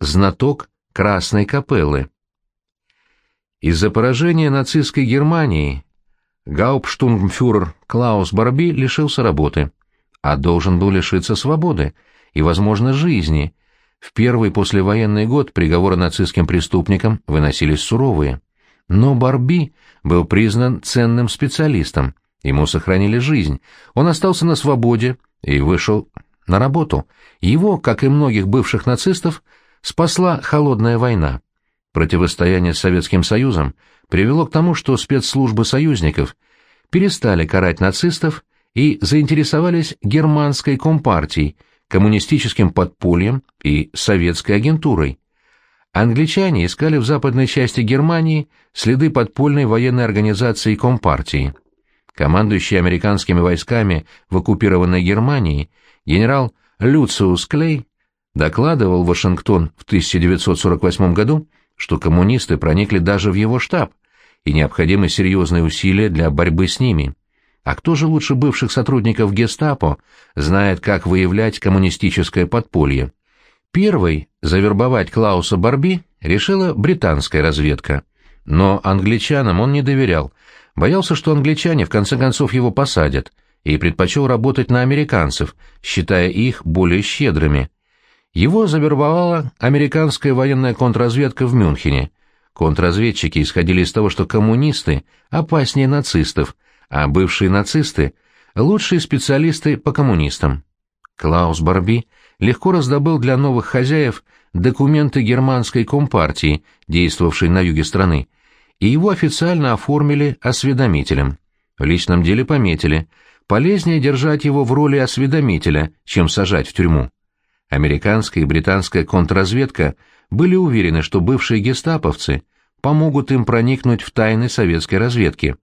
знаток Красной капеллы. Из-за поражения нацистской Германии гауптштурмфюрер Клаус Барби лишился работы, а должен был лишиться свободы и, возможно, жизни. В первый послевоенный год приговоры нацистским преступникам выносились суровые. Но Барби был признан ценным специалистом, ему сохранили жизнь, он остался на свободе и вышел на работу. Его, как и многих бывших нацистов, спасла холодная война. Противостояние с Советским Союзом привело к тому, что спецслужбы союзников перестали карать нацистов и заинтересовались германской компартией, коммунистическим подпольем и советской агентурой. Англичане искали в западной части Германии следы подпольной военной организации Компартии. Командующий американскими войсками в оккупированной Германии генерал Люциус Клей докладывал Вашингтон в 1948 году, что коммунисты проникли даже в его штаб, и необходимы серьезные усилия для борьбы с ними. А кто же лучше бывших сотрудников гестапо знает, как выявлять коммунистическое подполье? Первой завербовать Клауса Барби решила британская разведка. Но англичанам он не доверял, боялся, что англичане в конце концов его посадят, и предпочел работать на американцев, считая их более щедрыми. Его завербовала американская военная контрразведка в Мюнхене. Контрразведчики исходили из того, что коммунисты опаснее нацистов, а бывшие нацисты – лучшие специалисты по коммунистам. Клаус Барби легко раздобыл для новых хозяев документы германской компартии, действовавшей на юге страны, и его официально оформили осведомителем. В личном деле пометили – полезнее держать его в роли осведомителя, чем сажать в тюрьму. Американская и британская контрразведка были уверены, что бывшие гестаповцы помогут им проникнуть в тайны советской разведки.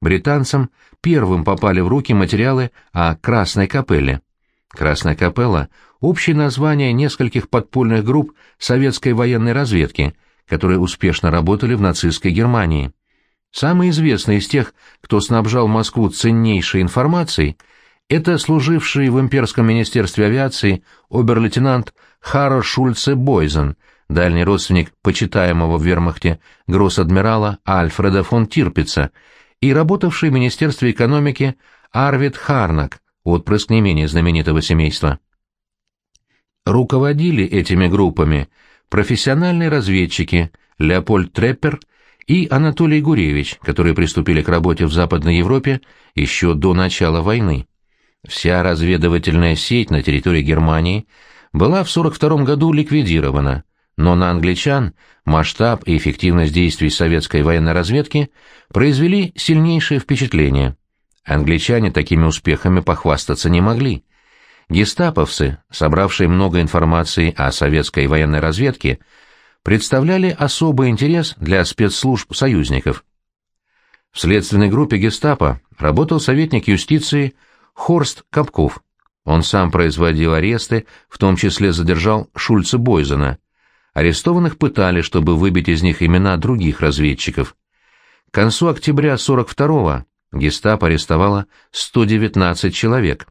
Британцам первым попали в руки материалы о Красной капелле. Красная капелла – общее название нескольких подпольных групп советской военной разведки, которые успешно работали в нацистской Германии. Самый известный из тех, кто снабжал Москву ценнейшей информацией, это служивший в имперском министерстве авиации обер-лейтенант Харро Шульце Бойзен, дальний родственник почитаемого в вермахте гросс-адмирала Альфреда фон Тирпица, и работавший в Министерстве экономики Арвид Харнак, отпрыск не менее знаменитого семейства. Руководили этими группами профессиональные разведчики Леопольд Треппер и Анатолий Гуревич, которые приступили к работе в Западной Европе еще до начала войны. Вся разведывательная сеть на территории Германии была в 1942 году ликвидирована, но на англичан масштаб и эффективность действий советской военной разведки произвели сильнейшее впечатление. Англичане такими успехами похвастаться не могли. Гестаповцы, собравшие много информации о советской военной разведке, представляли особый интерес для спецслужб союзников. В следственной группе гестапо работал советник юстиции Хорст Капков. Он сам производил аресты, в том числе задержал Шульца Бойзена. Арестованных пытали, чтобы выбить из них имена других разведчиков. К концу октября 42-го гестапо арестовало 119 человек.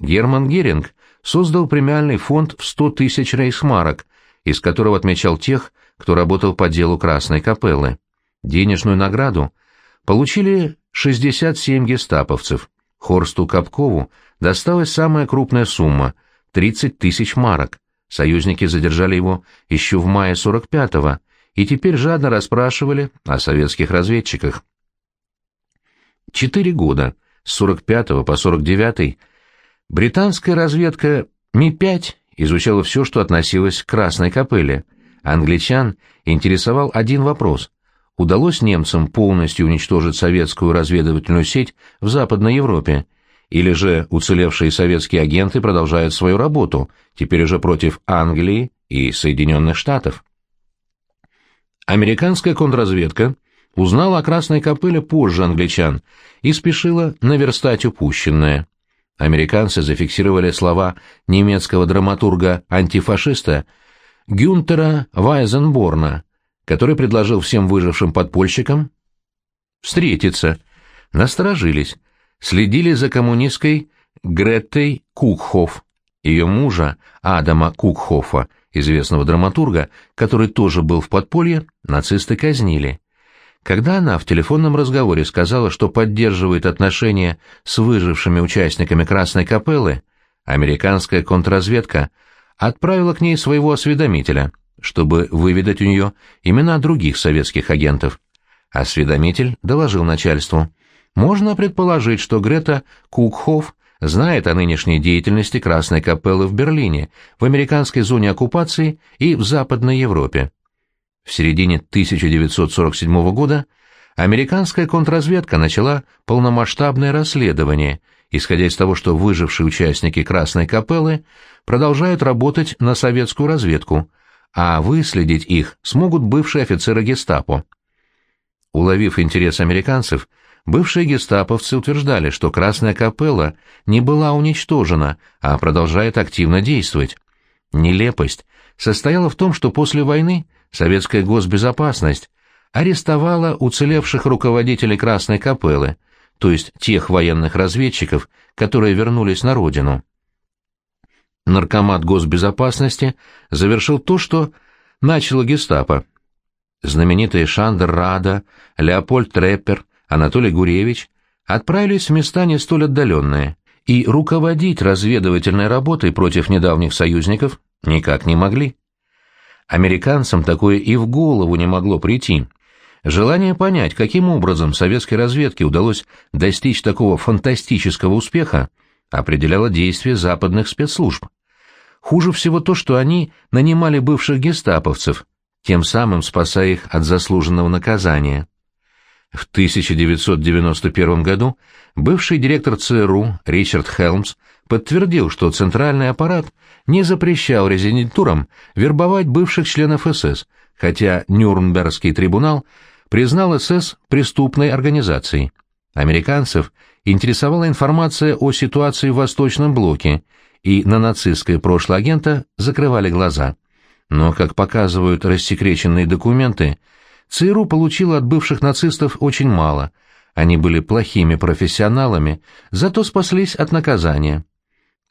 Герман Геринг создал премиальный фонд в 100 тысяч рейхсмарок, из которого отмечал тех, кто работал по делу Красной Капеллы. Денежную награду получили 67 гестаповцев. Хорсту Капкову досталась самая крупная сумма — 30 тысяч марок. Союзники задержали его еще в мае 45-го и теперь жадно расспрашивали о советских разведчиках. Четыре года, с 45 по 49 британская разведка Ми-5 изучала все, что относилось к Красной капелле. Англичан интересовал один вопрос. Удалось немцам полностью уничтожить советскую разведывательную сеть в Западной Европе? Или же уцелевшие советские агенты продолжают свою работу, теперь уже против Англии и Соединенных Штатов? Американская контрразведка узнала о Красной капелле позже англичан и спешила наверстать упущенное американцы зафиксировали слова немецкого драматурга-антифашиста Гюнтера Вайзенборна, который предложил всем выжившим подпольщикам встретиться. Насторожились, следили за коммунисткой Греттой Кукхоф, ее мужа Адама Кукхофа известного драматурга, который тоже был в подполье, нацисты казнили. Когда она в телефонном разговоре сказала, что поддерживает отношения с выжившими участниками Красной Капеллы, американская контрразведка отправила к ней своего осведомителя, чтобы выведать у нее имена других советских агентов. Осведомитель доложил начальству. Можно предположить, что Грета Кукхоф знает о нынешней деятельности Красной Капеллы в Берлине, в американской зоне оккупации и в Западной Европе. В середине 1947 года американская контрразведка начала полномасштабное расследование, исходя из того, что выжившие участники Красной Капеллы продолжают работать на советскую разведку, а выследить их смогут бывшие офицеры гестапо. Уловив интерес американцев, бывшие гестаповцы утверждали, что Красная Капелла не была уничтожена, а продолжает активно действовать. Нелепость состояла в том, что после войны советская госбезопасность арестовала уцелевших руководителей Красной Капеллы, то есть тех военных разведчиков, которые вернулись на родину. Наркомат госбезопасности завершил то, что начало гестапо. Знаменитые Шандер Рада, Леопольд Треппер, Анатолий Гуревич отправились в места не столь отдаленные, и руководить разведывательной работой против недавних союзников никак не могли. Американцам такое и в голову не могло прийти. Желание понять, каким образом советской разведке удалось достичь такого фантастического успеха, определяло действия западных спецслужб. Хуже всего то, что они нанимали бывших гестаповцев, тем самым спасая их от заслуженного наказания. В 1991 году бывший директор ЦРУ Ричард Хелмс подтвердил, что центральный аппарат не запрещал резидентурам вербовать бывших членов СС, хотя Нюрнбергский трибунал признал СС преступной организацией. Американцев интересовала информация о ситуации в Восточном блоке, и на нацистское прошлое агента закрывали глаза. Но, как показывают рассекреченные документы, ЦРУ получила от бывших нацистов очень мало. Они были плохими профессионалами, зато спаслись от наказания.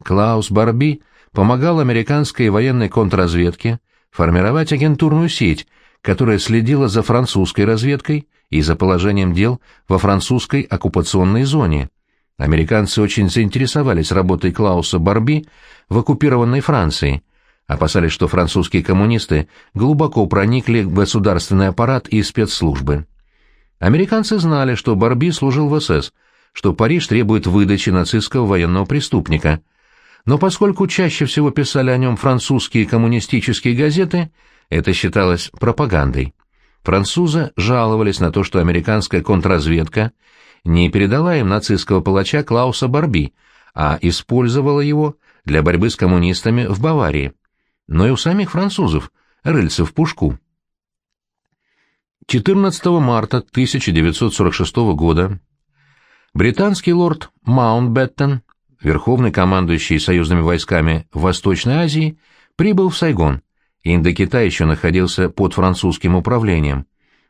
Клаус Барби помогал американской военной контрразведке формировать агентурную сеть, которая следила за французской разведкой и за положением дел во французской оккупационной зоне. Американцы очень заинтересовались работой Клауса Барби в оккупированной Франции, опасались, что французские коммунисты глубоко проникли в государственный аппарат и спецслужбы. Американцы знали, что Барби служил в СС, что Париж требует выдачи нацистского военного преступника – но поскольку чаще всего писали о нем французские коммунистические газеты, это считалось пропагандой. Французы жаловались на то, что американская контрразведка не передала им нацистского палача Клауса Барби, а использовала его для борьбы с коммунистами в Баварии. Но и у самих французов рыльца в пушку. 14 марта 1946 года британский лорд Маунтбеттен верховный командующий союзными войсками в Восточной Азии, прибыл в Сайгон. Индокитай еще находился под французским управлением.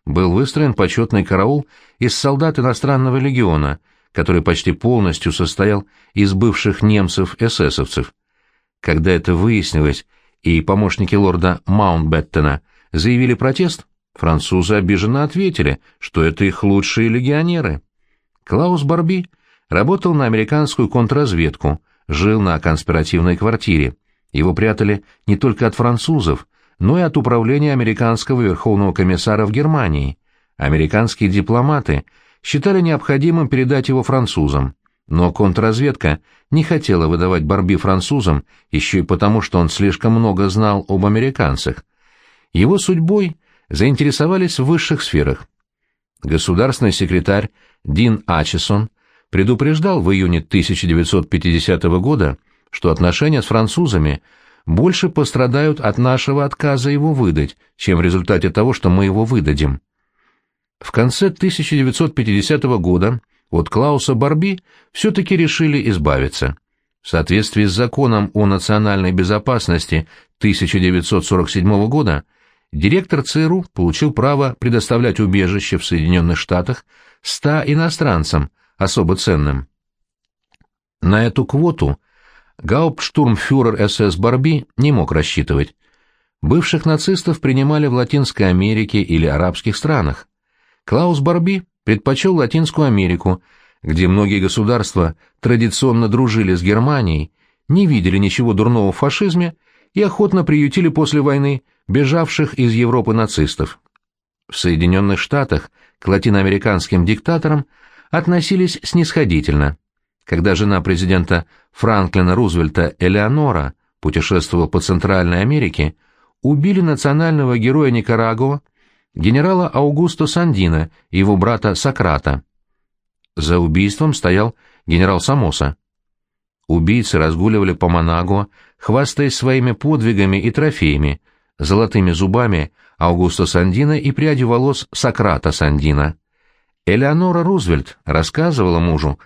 Был выстроен почетный караул из солдат иностранного легиона, который почти полностью состоял из бывших немцев-эсэсовцев. Когда это выяснилось, и помощники лорда Маунтбеттена заявили протест, французы обиженно ответили, что это их лучшие легионеры. Клаус Барби — Работал на американскую контрразведку, жил на конспиративной квартире. Его прятали не только от французов, но и от управления американского верховного комиссара в Германии. Американские дипломаты считали необходимым передать его французам, но контрразведка не хотела выдавать Барби французам еще и потому, что он слишком много знал об американцах. Его судьбой заинтересовались в высших сферах. Государственный секретарь Дин Ачесон предупреждал в июне 1950 года, что отношения с французами больше пострадают от нашего отказа его выдать, чем в результате того, что мы его выдадим. В конце 1950 года от Клауса Барби все-таки решили избавиться. В соответствии с законом о национальной безопасности 1947 года директор ЦРУ получил право предоставлять убежище в Соединенных Штатах 100 иностранцам, особо ценным. На эту квоту гауптштурмфюрер СС Барби не мог рассчитывать. Бывших нацистов принимали в Латинской Америке или арабских странах. Клаус Барби предпочел Латинскую Америку, где многие государства традиционно дружили с Германией, не видели ничего дурного в фашизме и охотно приютили после войны бежавших из Европы нацистов. В Соединенных Штатах к латиноамериканским диктаторам относились снисходительно. Когда жена президента Франклина Рузвельта Элеонора путешествовала по Центральной Америке, убили национального героя Никарагуа, генерала Аугусто Сандина и его брата Сократа. За убийством стоял генерал Самоса. Убийцы разгуливали по Манагуа, хвастаясь своими подвигами и трофеями, золотыми зубами Аугусто Сандина и прядью волос Сократа Сандина. Элеонора Рузвельт рассказывала мужу,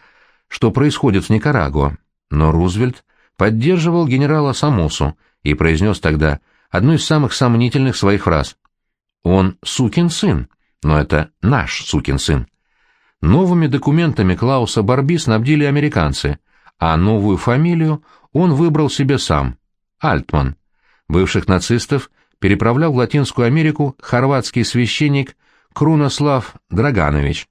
что происходит в Никарагуа, но Рузвельт поддерживал генерала Самосу и произнес тогда одну из самых сомнительных своих фраз. «Он сукин сын, но это наш сукин сын». Новыми документами Клауса Барби снабдили американцы, а новую фамилию он выбрал себе сам – Альтман. Бывших нацистов переправлял в Латинскую Америку хорватский священник Крунослав Драганович.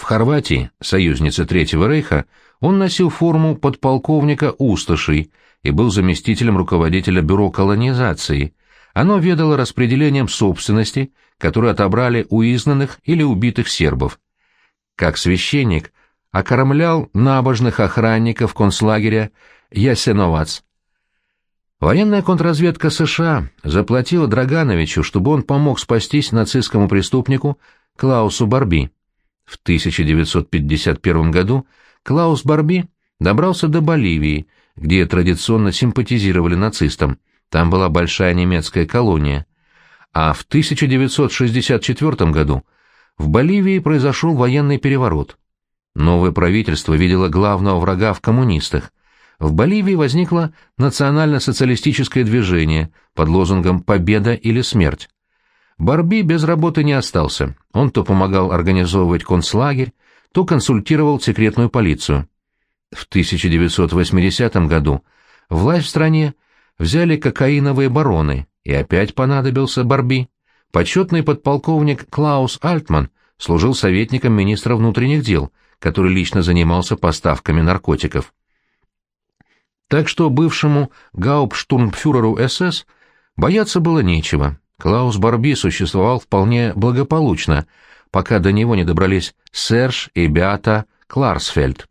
В Хорватии, союзнице Третьего Рейха, он носил форму подполковника Усташей и был заместителем руководителя бюро колонизации. Оно ведало распределением собственности, которую отобрали у изгнанных или убитых сербов. Как священник окормлял набожных охранников концлагеря Ясеновац. Военная контрразведка США заплатила Драгановичу, чтобы он помог спастись нацистскому преступнику Клаусу Барби. В 1951 году Клаус Барби добрался до Боливии, где традиционно симпатизировали нацистам. Там была большая немецкая колония. А в 1964 году в Боливии произошел военный переворот. Новое правительство видело главного врага в коммунистах. В Боливии возникло национально-социалистическое движение под лозунгом «Победа или смерть». Барби без работы не остался. Он то помогал организовывать концлагерь, то консультировал секретную полицию. В 1980 году власть в стране взяли кокаиновые бароны, и опять понадобился Барби. Почетный подполковник Клаус Альтман служил советником министра внутренних дел, который лично занимался поставками наркотиков. Так что бывшему гауптштурмфюреру СС бояться было нечего. Клаус Барби существовал вполне благополучно, пока до него не добрались Серж и Беата Кларсфельд.